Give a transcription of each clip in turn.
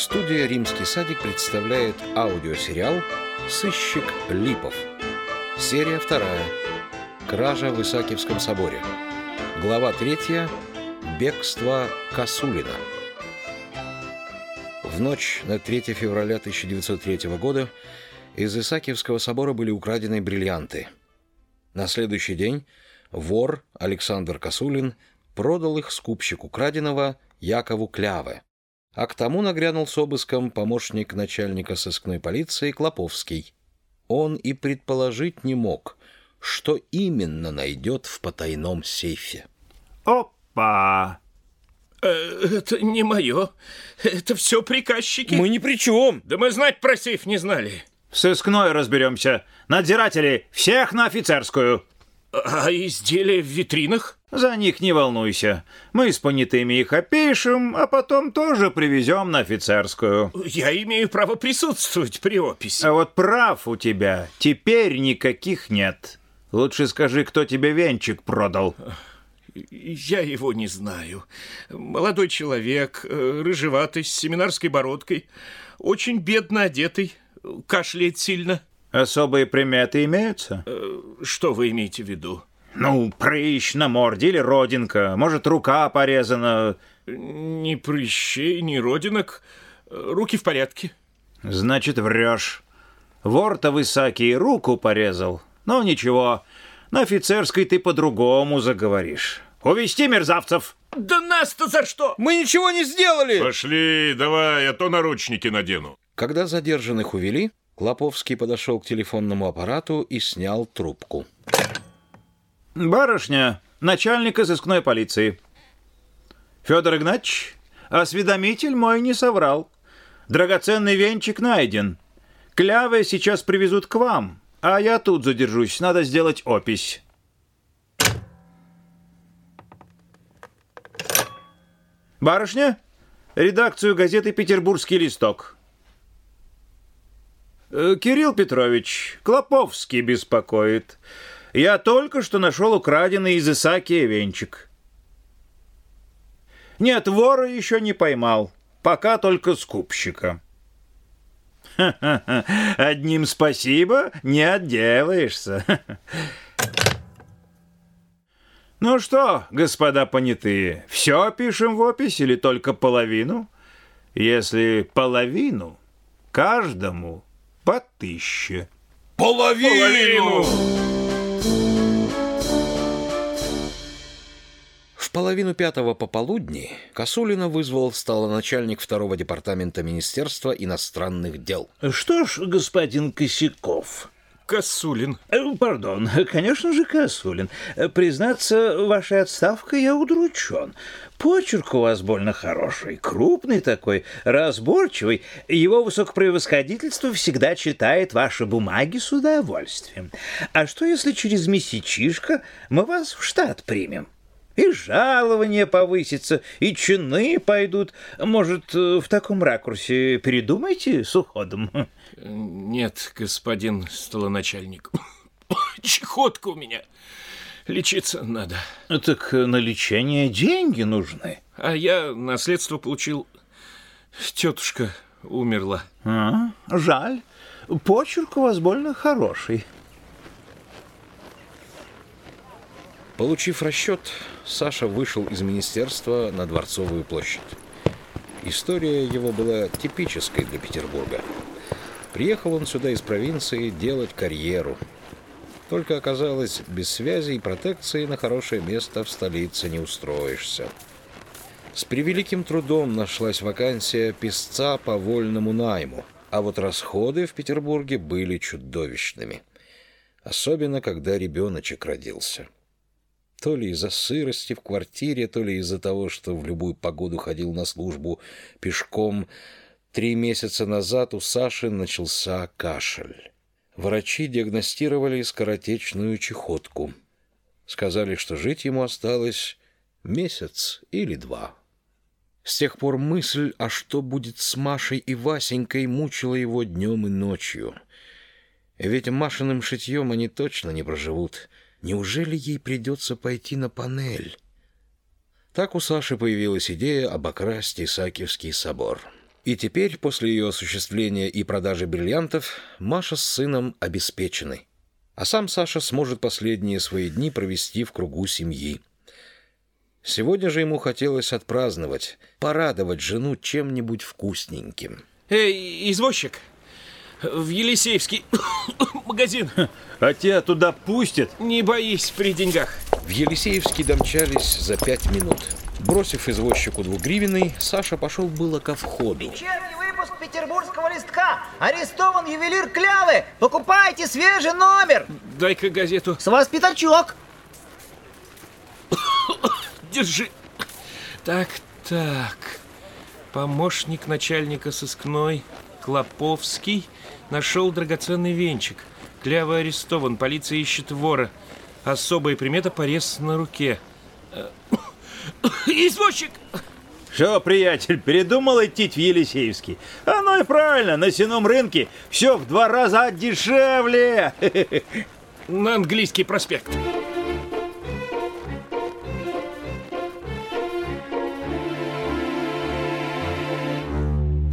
Студия «Римский садик» представляет аудиосериал «Сыщик Липов». Серия вторая. Кража в Исаакиевском соборе. Глава третья. Бегство Косулина. В ночь на 3 февраля 1903 года из Исаакиевского собора были украдены бриллианты. На следующий день вор Александр Косулин продал их скупщику краденого Якову Кляве а к тому нагрянул с обыском помощник начальника сыскной полиции Клоповский. Он и предположить не мог, что именно найдет в потайном сейфе. Опа! Э, Это не мое. Это все приказчики. Мы ни при чем. Да мы знать про сейф не знали. В сыскной разберемся. Надзиратели, всех на офицерскую. А изделия в витринах? За них не волнуйся. Мы с понятыми их опишем, а потом тоже привезем на офицерскую. Я имею право присутствовать при описи. А вот прав у тебя теперь никаких нет. Лучше скажи, кто тебе венчик продал. Я его не знаю. Молодой человек, э, рыжеватый, с семинарской бородкой, очень бедно одетый, кашляет сильно. Особые приметы имеются? Э, Что вы имеете в виду? Ну, прыщ на морде или родинка. Может, рука порезана. Ни прыщей, ни родинок. Э, Руки в порядке. Значит, врешь. Вор-то высокий руку порезал. Но ничего, на офицерской ты по-другому заговоришь. Увести мерзавцев! Да нас-то за что? Мы ничего не сделали. Пошли, давай, а то наручники надену. Когда задержанных увели, Клоповский подошел к телефонному аппарату и снял трубку. Барышня, начальник изыскной полиции. Федор Игнатьевич, осведомитель мой не соврал. Драгоценный венчик найден. Клявы сейчас привезут к вам, а я тут задержусь. Надо сделать опись. Барышня, редакцию газеты «Петербургский листок». Э, Кирилл Петрович, Клоповский беспокоит. Я только что нашел украденный из Исаакия венчик. Нет, вора еще не поймал. Пока только скупщика. Одним спасибо не отделаешься. Ну что, господа понятые, все пишем в опись или только половину? Если половину, каждому по тысяче. Половину! В половину пятого пополудни Косулина вызвал столоначальник второго департамента Министерства иностранных дел. Что ж, господин Косяков... Косулин. э, Пардон, конечно же, Косулин. Э, Признаться, вашей отставкой я удручен. Почерк у вас больно хороший, крупный такой, разборчивый. Его высокопревосходительство всегда читает ваши бумаги с удовольствием. А что, если через месячишко мы вас в штат примем? И жалование повысится, и чины пойдут. Может, э, в таком ракурсе передумайте с уходом? Нет, господин столоначальник. Чехотка у меня. Лечиться надо. Так на лечение деньги нужны. А я наследство получил. Тетушка умерла. А, жаль. Почерк у вас больно хороший. Получив расчет, Саша вышел из министерства на Дворцовую площадь. История его была типической для Петербурга. Приехал он сюда из провинции делать карьеру. Только оказалось, без связи и протекции на хорошее место в столице не устроишься. С превеликим трудом нашлась вакансия писца по вольному найму, а вот расходы в Петербурге были чудовищными. Особенно, когда ребеночек родился. То ли из-за сырости в квартире, то ли из-за того, что в любую погоду ходил на службу пешком. Три месяца назад у Саши начался кашель. Врачи диагностировали скоротечную чехотку. Сказали, что жить ему осталось месяц или два. С тех пор мысль, а что будет с Машей и Васенькой, мучила его днем и ночью. Ведь Машиным шитьем они точно не проживут. Неужели ей придется пойти на панель? Так у Саши появилась идея обокрасть Исаакиевский собор. И теперь, после ее осуществления и продажи бриллиантов, Маша с сыном обеспечены. А сам Саша сможет последние свои дни провести в кругу семьи. Сегодня же ему хотелось отпраздновать, порадовать жену чем-нибудь вкусненьким. Эй, извозчик, в Елисеевский магазин. А тебя туда пустят? Не боись при деньгах. В Елисеевский домчались за пять минут. Бросив извозчику двугривенный, Саша пошел было ко входу. Вечерний выпуск петербургского листка. Арестован ювелир Клявы. Покупайте свежий номер. Дай-ка газету. С вас пятачок. Держи. Так, так. Помощник начальника сыскной Клоповский нашел драгоценный венчик. Клява арестован, полиция ищет вора. Особая примета – порез на руке. Э, Извозчик! Что, приятель, передумал идти в Елисеевский? Оно и правильно, на сеном рынке все в два раза дешевле. На английский проспект.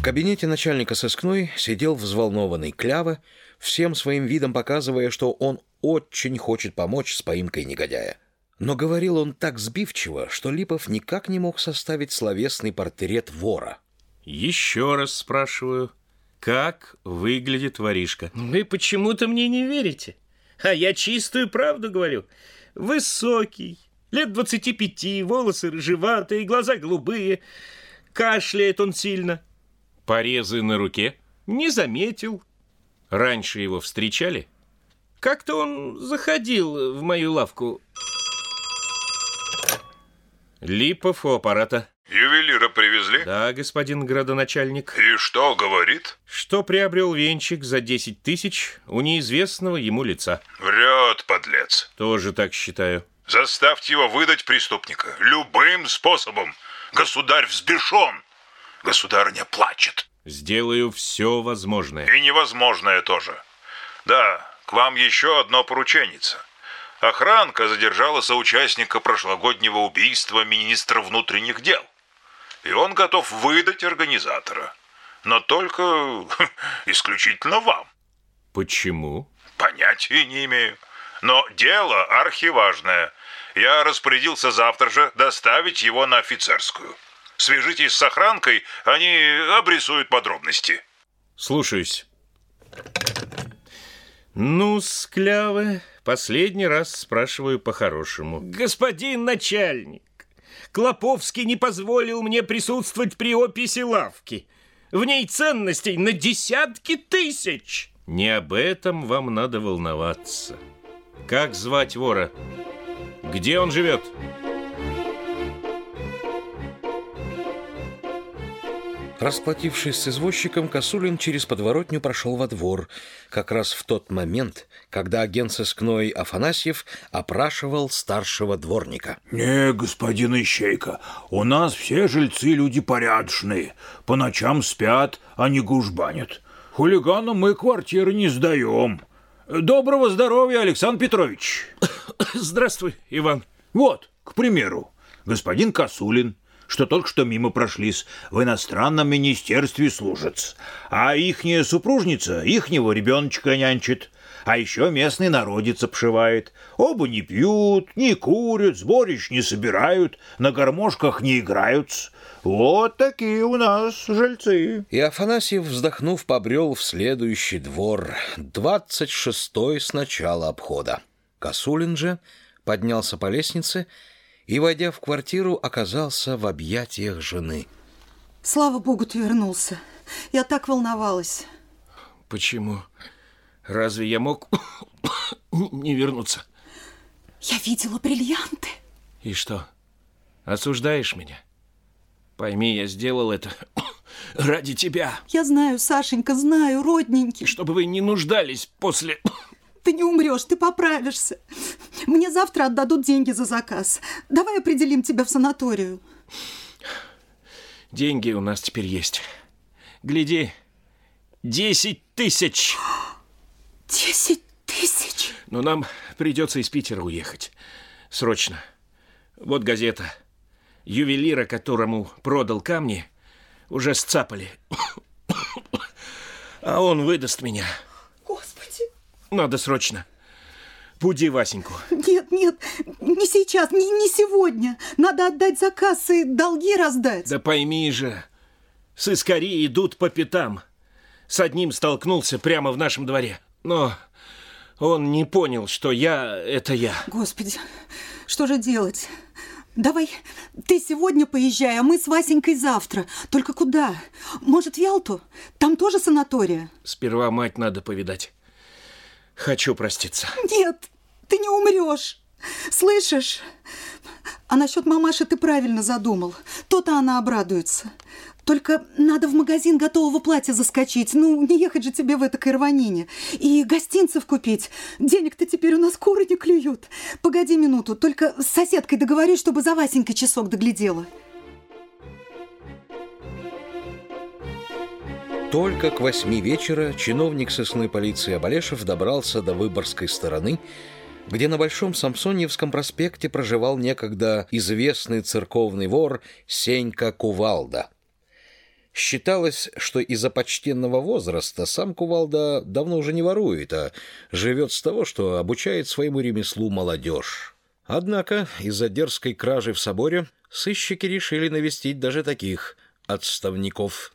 В кабинете начальника сыскной сидел взволнованный Клява, всем своим видом показывая, что он очень хочет помочь с поимкой негодяя. Но говорил он так сбивчиво, что Липов никак не мог составить словесный портрет вора. Еще раз спрашиваю, как выглядит воришка? Вы почему-то мне не верите. А я чистую правду говорю. Высокий, лет двадцати пяти, волосы рыжеватые, глаза голубые. Кашляет он сильно. Порезы на руке? Не заметил. Раньше его встречали? Как-то он заходил в мою лавку. Липов у аппарата. Ювелира привезли? Да, господин градоначальник. И что говорит? Что приобрел венчик за 10 тысяч у неизвестного ему лица. Врет, подлец. Тоже так считаю. Заставьте его выдать преступника. Любым способом. Государь взбешен. Государыня плачет. Сделаю все возможное. И невозможное тоже. Да, к вам еще одно порученица. Охранка задержала соучастника прошлогоднего убийства министра внутренних дел. И он готов выдать организатора. Но только исключительно вам. Почему? Понятия не имею. Но дело архиважное. Я распорядился завтра же доставить его на офицерскую. Свяжитесь с охранкой, они обрисуют подробности. Слушаюсь. Ну, склявы, последний раз спрашиваю по-хорошему. Господин начальник, Клоповский не позволил мне присутствовать при описи лавки. В ней ценностей на десятки тысяч. Не об этом вам надо волноваться. Как звать вора? Где он живет? Расплатившись с извозчиком, Косулин через подворотню прошел во двор, как раз в тот момент, когда агент сыскной Афанасьев опрашивал старшего дворника. «Не, господин Ищейка, у нас все жильцы люди порядочные. По ночам спят, а не гужбанят. Хулиганам мы квартиры не сдаем. Доброго здоровья, Александр Петрович!» Здравствуй, Иван. Вот, к примеру, господин Косулин, что только что мимо прошлись, в иностранном министерстве служат. А ихняя супружница ихнего ребеночка нянчит. А еще местный народец обшивает. Оба не пьют, не курят, сборищ не собирают, на гармошках не играют. Вот такие у нас жильцы. И Афанасьев, вздохнув, побрел в следующий двор, двадцать шестой с начала обхода. Косулин же поднялся по лестнице и, войдя в квартиру, оказался в объятиях жены. Слава богу, ты вернулся. Я так волновалась. Почему? Разве я мог не вернуться? Я видела бриллианты. И что, осуждаешь меня? Пойми, я сделал это ради тебя. Я знаю, Сашенька, знаю, родненький. Чтобы вы не нуждались после... Ты не умрешь, ты поправишься. Мне завтра отдадут деньги за заказ. Давай определим тебя в санаторию. Деньги у нас теперь есть. Гляди, десять тысяч. Десять тысяч? Но нам придется из Питера уехать. Срочно. Вот газета. Ювелира, которому продал камни, Уже сцапали. А он выдаст меня. Надо срочно. Буди Васеньку. Нет, нет, не сейчас, не, не сегодня. Надо отдать заказ и долги раздать. Да пойми же, сыскари идут по пятам. С одним столкнулся прямо в нашем дворе. Но он не понял, что я — это я. Господи, что же делать? Давай, ты сегодня поезжай, а мы с Васенькой завтра. Только куда? Может, в Ялту? Там тоже санатория? Сперва мать надо повидать. Хочу проститься. Нет, ты не умрешь. Слышишь? А насчет мамаши ты правильно задумал. То-то она обрадуется. Только надо в магазин готового платья заскочить. Ну, не ехать же тебе в этой рванине. И гостинцев купить. Денег-то теперь у нас куры не клюют. Погоди минуту, только с соседкой договорюсь, чтобы за Васенькой часок доглядела. Только к восьми вечера чиновник сыскной полиции Абалешев добрался до Выборгской стороны, где на Большом Самсоньевском проспекте проживал некогда известный церковный вор Сенька Кувалда. Считалось, что из-за почтенного возраста сам Кувалда давно уже не ворует, а живет с того, что обучает своему ремеслу молодежь. Однако из-за дерзкой кражи в соборе сыщики решили навестить даже таких отставников.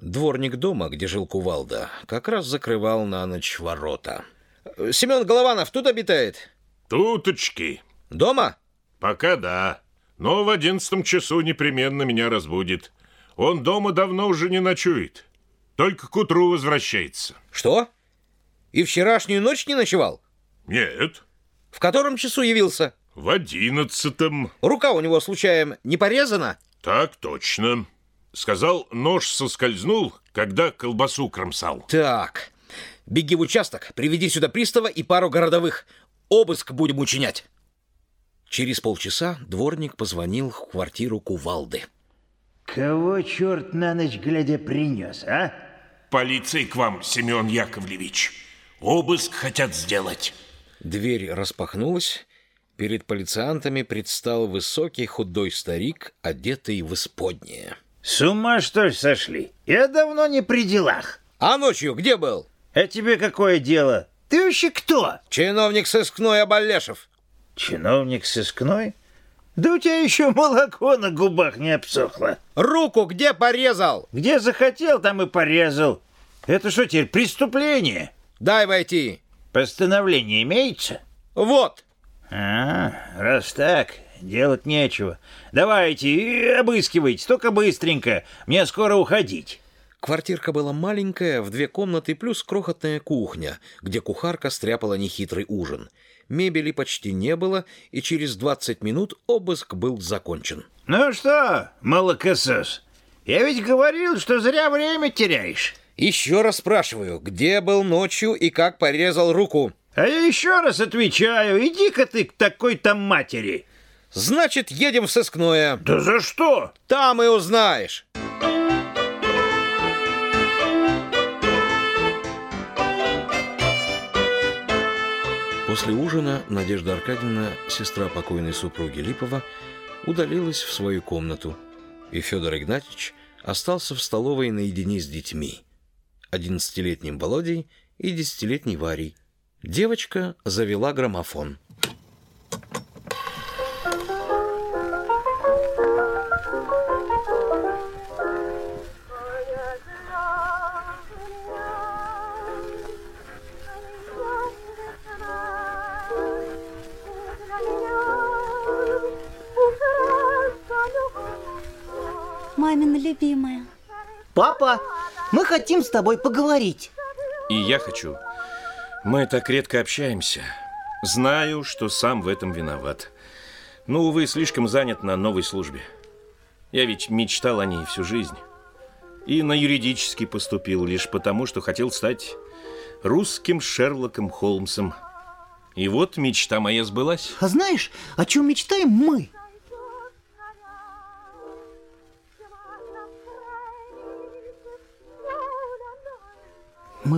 Дворник дома, где жил Кувалда, как раз закрывал на ночь ворота. «Семен Голованов тут обитает?» Туточки. «Дома?» Пока да. Но в одиннадцатом часу непременно меня разбудит. Он дома давно уже не ночует. Только к утру возвращается. «Что? И вчерашнюю ночь не ночевал? Нет, В котором часу явился? в одиннадцатом. Рука у него, случаем, не порезана?» Так точно. Сказал, нож соскользнул, когда колбасу кромсал. «Так, беги в участок, приведи сюда пристава и пару городовых. Обыск будем учинять». Через полчаса дворник позвонил в квартиру Кувалды. Кого черт на ночь глядя принес, а? Полиция к вам, Семен Яковлевич. Обыск хотят сделать. Дверь распахнулась. Перед полициантами предстал высокий худой старик, одетый в исподнее. С ума что ли сошли? Я давно не при делах. «А ночью где был?» А тебе какое дело? Ты вообще кто? «Чиновник сыскной Абалешев». Чиновник сыскной? Да у тебя еще молоко на губах не обсохло. «Руку где порезал?» Где захотел, там и порезал. Это что теперь, преступление? «Дай войти». Постановление имеется? «Вот». А, раз так, делать нечего. Давайте, обыскивайте, только быстренько. Мне скоро уходить. Квартирка была маленькая, в две комнаты плюс крохотная кухня, где кухарка стряпала нехитрый ужин. Мебели почти не было, и через 20 минут обыск был закончен. Ну что, молокосос, я ведь говорил, что зря время теряешь. Еще раз спрашиваю, где был ночью и как порезал руку? А я еще раз отвечаю, иди-ка ты к такой-то матери. Значит, едем в сыскное. Да за что? Там и узнаешь. После ужина Надежда Аркадьевна, сестра покойной супруги Липова, удалилась в свою комнату, и Федор Игнатьевич остался в столовой наедине с детьми, одиннадцатилетним Володей и десятилетней Варей. Девочка завела граммофон. Мамина любимая. Папа, мы хотим с тобой поговорить. И я хочу. Мы так редко общаемся. Знаю, что сам в этом виноват. Но, увы, слишком занят на новой службе. Я ведь мечтал о ней всю жизнь. И на юридический поступил лишь потому, что хотел стать русским Шерлоком Холмсом. И вот мечта моя сбылась. А знаешь, о чем мечтаем мы? Мы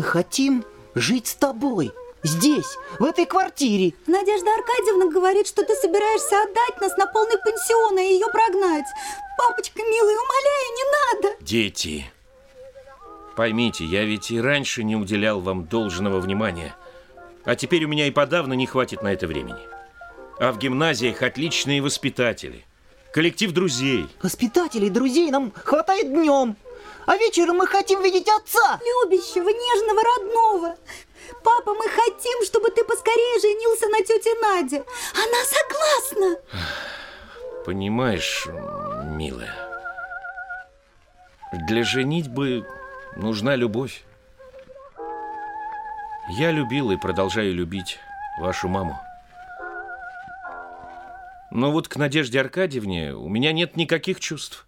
хотим жить с тобой. Здесь, в этой квартире. Надежда Аркадьевна говорит, что ты собираешься отдать нас на полный пансион и ее прогнать. Папочка, милый, умоляю, не надо. Дети, поймите, я ведь и раньше не уделял вам должного внимания. А теперь у меня и подавно не хватит на это времени. А в гимназиях отличные воспитатели. Коллектив друзей. Воспитателей, друзей нам хватает днем. А вечером мы хотим видеть отца. Любящего, нежного, родного. Папа, мы хотим, чтобы ты поскорее женился на тете Наде. Она согласна. Понимаешь, милая, для женитьбы нужна любовь. Я любил и продолжаю любить вашу маму. Но вот к Надежде Аркадьевне у меня нет никаких чувств,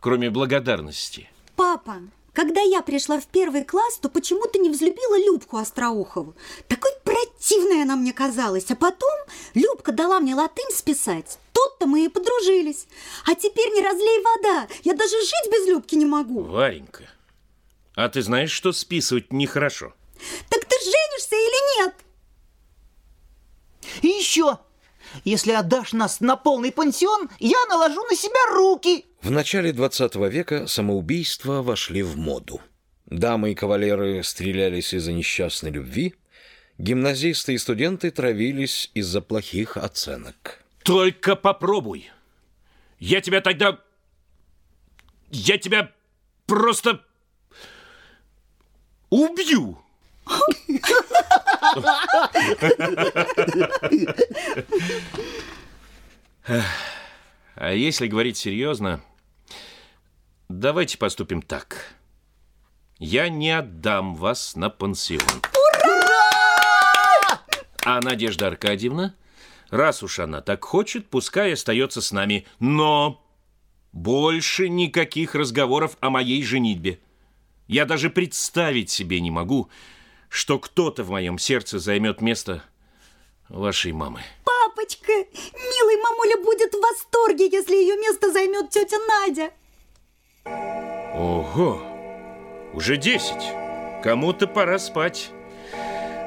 кроме благодарности. Папа, когда я пришла в первый класс, то почему-то не взлюбила Любку Остроухову. Такой противной она мне казалась. А потом Любка дала мне латынь списать. Тут-то мы и подружились. А теперь не разлей вода. Я даже жить без Любки не могу. Варенька, а ты знаешь, что списывать нехорошо? Так ты женишься или нет? И еще, если отдашь нас на полный пансион, я наложу на себя руки. В начале 20 века самоубийства вошли в моду. Дамы и кавалеры стрелялись из-за несчастной любви, гимназисты и студенты травились из-за плохих оценок. Только попробуй. Я тебя тогда... Я тебя просто... Убью! А если говорить серьезно, давайте поступим так. Я не отдам вас на пансион. Ура! А Надежда Аркадьевна, раз уж она так хочет, пускай остается с нами. Но больше никаких разговоров о моей женитьбе. Я даже представить себе не могу, что кто-то в моем сердце займет место вашей мамы. Папочка, милый мамуля будет в восторге, если ее место займет тетя Надя. Ого, уже десять. Кому-то пора спать.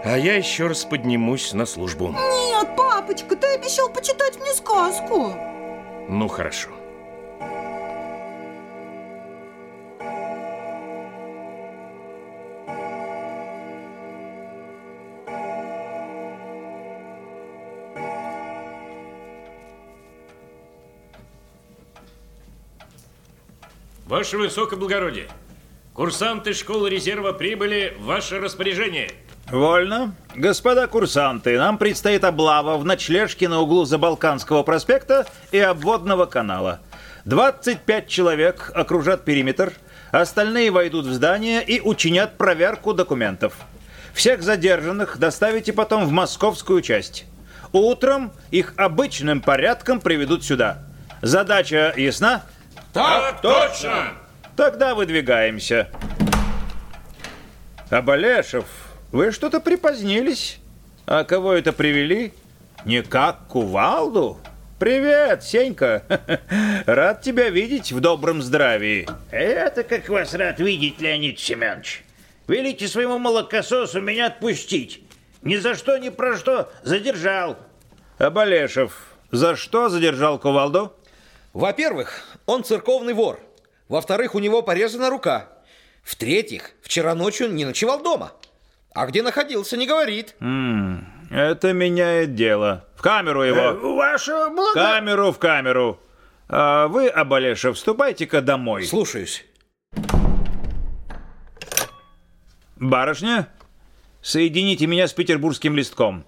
А я еще раз поднимусь на службу. Нет, папочка, ты обещал почитать мне сказку. Ну, хорошо. Ваше Высокоблагородие, курсанты школы резерва прибыли в ваше распоряжение. Вольно. Господа курсанты, нам предстоит облава в ночлежке на углу Забалканского проспекта и обводного канала. 25 человек окружат периметр, остальные войдут в здание и учинят проверку документов. Всех задержанных доставите потом в московскую часть. Утром их обычным порядком приведут сюда. Задача ясна? Так точно! Тогда выдвигаемся. Абалешев, вы что-то припозднились. А кого это привели? Не как кувалду? Привет, Сенька. Рад тебя видеть в добром здравии. Это как вас рад видеть, Леонид Семенович. Велите своему молокососу меня отпустить. Ни за что, ни про что задержал. Абалешев, за что задержал кувалду? Во-первых, он церковный вор. Во-вторых, у него порезана рука. В-третьих, вчера ночью не ночевал дома. А где находился, не говорит. М, это меняет дело. В камеру его. Э, Ваше В благо... камеру, в камеру. А вы, Абалешев, вступайте-ка домой. Слушаюсь. Барышня, соедините меня с петербургским листком.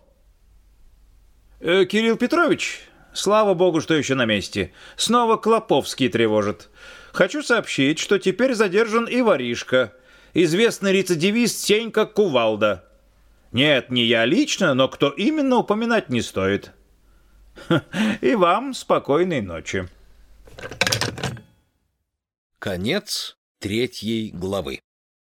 Э, Кирилл Петрович, слава богу, что еще на месте. Снова Клоповский тревожит. Хочу сообщить, что теперь задержан и воришка, известный рецидивист Сенька Кувалда. Нет, не я лично, но кто именно упоминать не стоит. И вам спокойной ночи. Конец третьей главы.